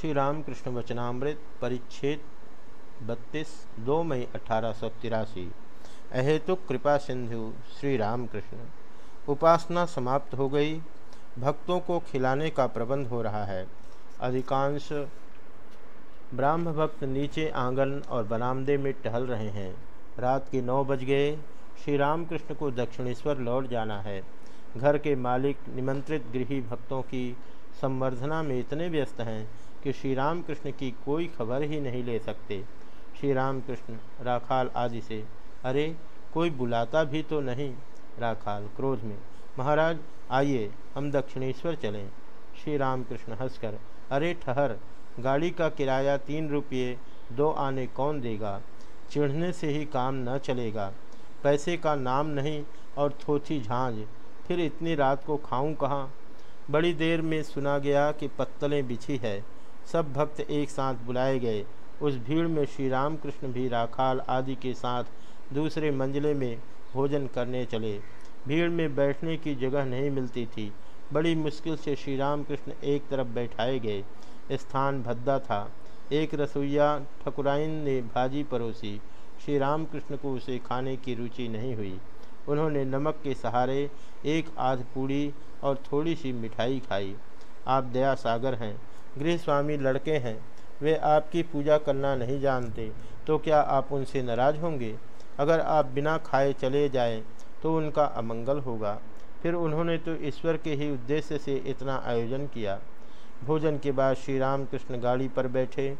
श्री रामकृष्ण वचनामृत, परिच्छेद बत्तीस, दो मई अठारह सौ तिरासी। अहेतुक कृपा सिंधु श्री रामकृष्ण उपासना समाप्त हो गई। भक्तों को खिलाने का प्रबंध हो रहा है। अधिकांश ब्राह्म भक्त नीचे आँगन और बरामदे में टहल रहे हैं। रात के नौ बज गए। श्री रामकृष्ण को दक्षिणेश्वर लौट जाना है। घर के मालिक निमंत्रित गृही भक्तों की संवर्धना में इतने व्यस्त हैं कि श्री राम कृष्ण की कोई खबर ही नहीं ले सकते। श्री राम कृष्ण राखाल आदि से, अरे, कोई बुलाता भी तो नहीं? राखाल क्रोध में, महाराज, आइए, हम दक्षिणेश्वर चलें। श्री राम कृष्ण हंसकर, अरे ठहर, गाड़ी का किराया तीन रुपये, दो आने कौन देगा? चिढ़ने से ही काम न चलेगा। पैसे का नाम नहीं और थोथी झांझ, फिर इतनी रात को खाऊं कहाँ? बड़ी देर में सुना गया कि पत्तलें बिछी है। सब भक्त एक साथ बुलाए गए। उस भीड़ में श्री रामकृष्ण भी राखाल आदि के साथ दूसरे मंजिले में भोजन करने चले। भीड़ में बैठने की जगह नहीं मिलती थी। बड़ी मुश्किल से श्री रामकृष्ण एक तरफ़ बैठाए गए। स्थान भद्दा था। एक रसोईया ठकुराइन ने भाजी परोसी। श्री रामकृष्ण को उसे खाने की रुचि नहीं हुई। उन्होंने नमक के सहारे एक आध पूड़ी और थोड़ी सी मिठाई खाई। आप दया सागर हैं। गृह स्वामी लड़के हैं, वे आपकी पूजा करना नहीं जानते तो क्या आप उनसे नाराज़ होंगे? अगर आप बिना खाए चले जाएँ तो उनका अमंगल होगा। फिर उन्होंने तो ईश्वर के ही उद्देश्य से इतना आयोजन किया। भोजन के बाद श्री राम कृष्ण गाड़ी पर बैठे।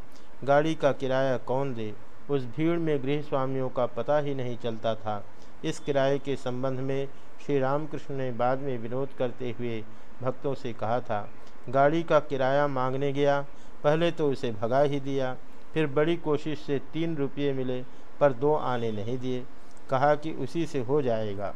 गाड़ी का किराया कौन दे? उस भीड़ में गृह स्वामियों का पता ही नहीं चलता था। इस किराए के संबंध में श्री रामकृष्ण ने बाद में विरोध करते हुए भक्तों से कहा था गाड़ी का किराया मांगने गया। पहले तो उसे भगा ही दिया। फिर बड़ी कोशिश से तीन रुपये मिले, पर दो आने नहीं दिए। कहा कि उसी से हो जाएगा।